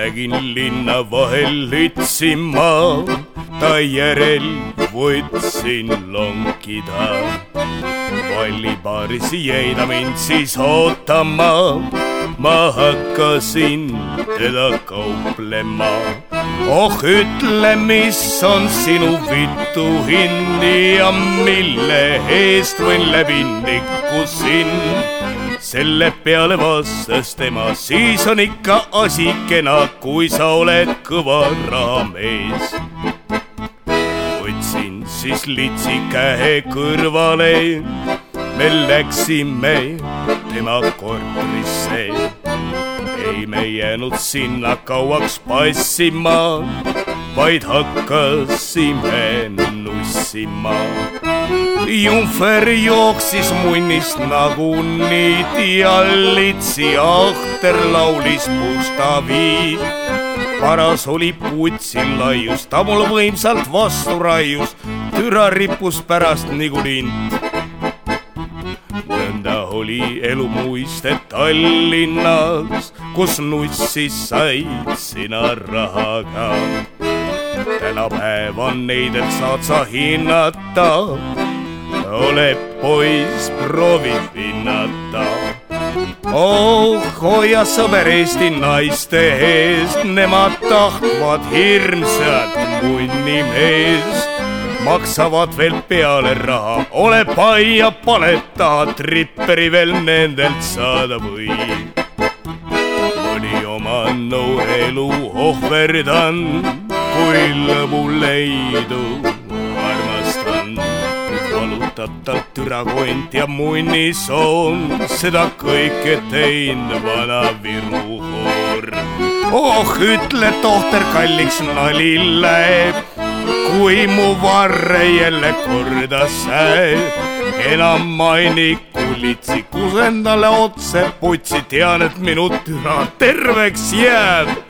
nägin linna vahel lütsima, ta järel võtsin lonkida. vallipaaris jäi ta mind siis ootama, ma hakkasin teda kauplema. oh ütle, mis on sinu vitu hind ja mille eest võin läbi nikkusin selle peale vastas tema, siis on ikka asi kena, kui sa oled kõva rahamees. võtsin siis litsi käe kõrvale, me läksime tema korterisse. ei me jäänud sinna kauaks passima, vaid hakkasime nussima Jumfer jooksis munnist nagu niit ja litsi ahter laulis pustaviid. paras oli putsil laius, ta mul võimsalt vastu raius, türa rippus pärast nagu lint. Nõnda oli elu muiste Tallinnas, kus nussis said sina rahaga tänapäeval neid, et saad sa hinnata ole poiss, proovi pinnata. oh, hoia sõber Eesti naiste eest, nemad tahtvad hirmsat munnimeest. Maksavad veel peale raha, ole pai ja pane taha tripperi veel nendelt saada või. Mõni oma noore elu ohverdan, kui lõbu leidub valutatalt türakont ja munnisoon, seda kõike teinud vana Viru hoor. oh, ütle tohter kalliks nali läheb, kui mu varre jälle korda säeb. enam maini kulitsi, kusen talle otse putsi, tean, et minu türa terveks jääb